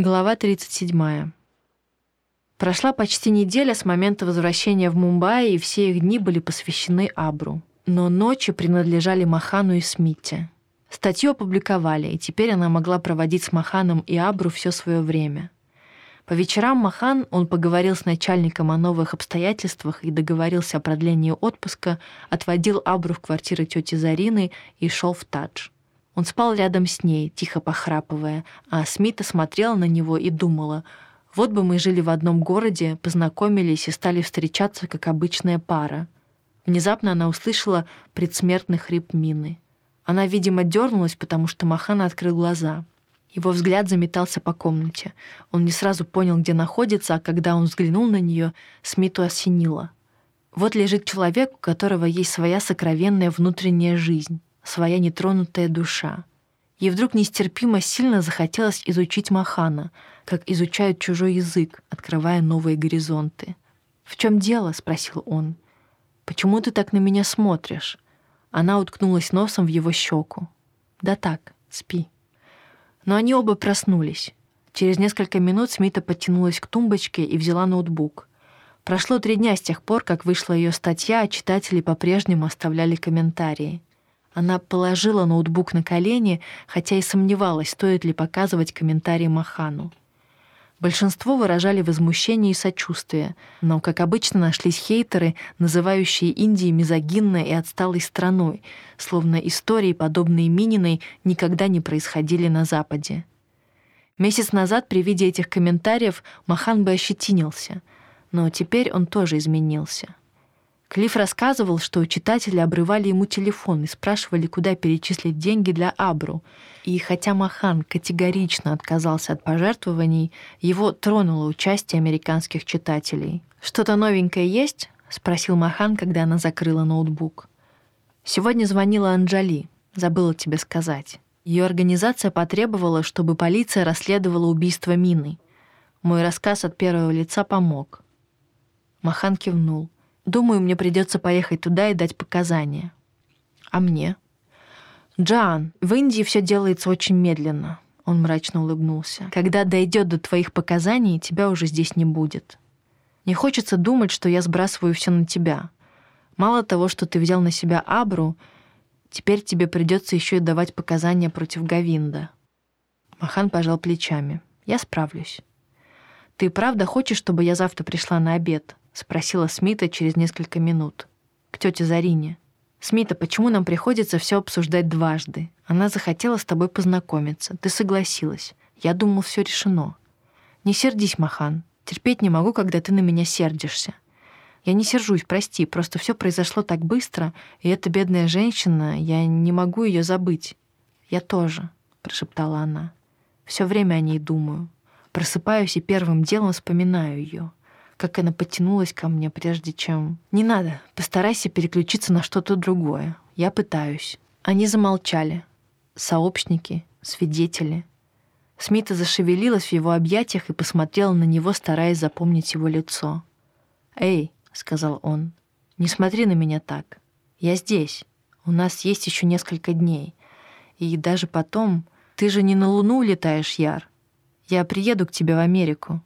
Глава 37. Прошла почти неделя с момента возвращения в Мумбаи, и все их дни были посвящены Абру. Но ночи принадлежали Махану и Смите. Статью опубликовали, и теперь она могла проводить с Маханом и Абру все свое время. По вечерам Махан, он поговорил с начальником о новых обстоятельствах и договорился о продлении отпуска, отводил Абру в квартиру тети Зарины и шел в Тадж. Он спал рядом с ней, тихо похрапывая, а Смита смотрела на него и думала, вот бы мы жили в одном городе, познакомились и стали встречаться, как обычная пара. Внезапно она услышала предсмертный хрип Мины. Она, видимо, дернулась, потому что Махан открыл глаза. Его взгляд заметался по комнате. Он не сразу понял, где находится, а когда он взглянул на нее, Смиту осенило. Вот лежит человек, у которого есть своя сокровенная внутренняя жизнь своя нетронутая душа. Ей вдруг нестерпимо сильно захотелось изучить Махана, как изучают чужой язык, открывая новые горизонты. «В чем дело?» — спросил он. «Почему ты так на меня смотришь?» Она уткнулась носом в его щеку. «Да так, спи». Но они оба проснулись. Через несколько минут Смита подтянулась к тумбочке и взяла ноутбук. Прошло три дня с тех пор, как вышла ее статья, а читатели по-прежнему оставляли комментарии. Она положила ноутбук на колени, хотя и сомневалась, стоит ли показывать комментарии Махану. Большинство выражали возмущение и сочувствие, но, как обычно, нашлись хейтеры, называющие Индию мизогинной и отсталой страной, словно истории, подобные Мининой, никогда не происходили на Западе. Месяц назад при виде этих комментариев Махан бы ощетинился, но теперь он тоже изменился. Клифф рассказывал, что читатели обрывали ему телефон и спрашивали, куда перечислить деньги для Абру. И хотя Махан категорично отказался от пожертвований, его тронуло участие американских читателей. «Что-то новенькое есть?» — спросил Махан, когда она закрыла ноутбук. «Сегодня звонила Анджали. Забыла тебе сказать. Ее организация потребовала, чтобы полиция расследовала убийство Мины. Мой рассказ от первого лица помог». Махан кивнул. Думаю, мне придется поехать туда и дать показания. А мне? Джан, в Индии все делается очень медленно. Он мрачно улыбнулся. Когда дойдет до твоих показаний, тебя уже здесь не будет. Не хочется думать, что я сбрасываю все на тебя. Мало того, что ты взял на себя Абру, теперь тебе придется еще и давать показания против Гавинда. Махан пожал плечами. Я справлюсь. Ты правда хочешь, чтобы я завтра пришла на обед? Спросила Смита через несколько минут. К тете Зарине. «Смита, почему нам приходится все обсуждать дважды? Она захотела с тобой познакомиться. Ты согласилась. Я думал, все решено. Не сердись, Махан. Терпеть не могу, когда ты на меня сердишься. Я не сержусь, прости, просто все произошло так быстро, и эта бедная женщина, я не могу ее забыть. Я тоже, прошептала она. Все время о ней думаю. Просыпаюсь и первым делом вспоминаю ее как она потянулась ко мне, прежде чем... «Не надо, постарайся переключиться на что-то другое. Я пытаюсь». Они замолчали. Сообщники, свидетели. Смита зашевелилась в его объятиях и посмотрела на него, стараясь запомнить его лицо. «Эй», — сказал он, — «не смотри на меня так. Я здесь. У нас есть еще несколько дней. И даже потом... Ты же не на Луну улетаешь, Яр. Я приеду к тебе в Америку.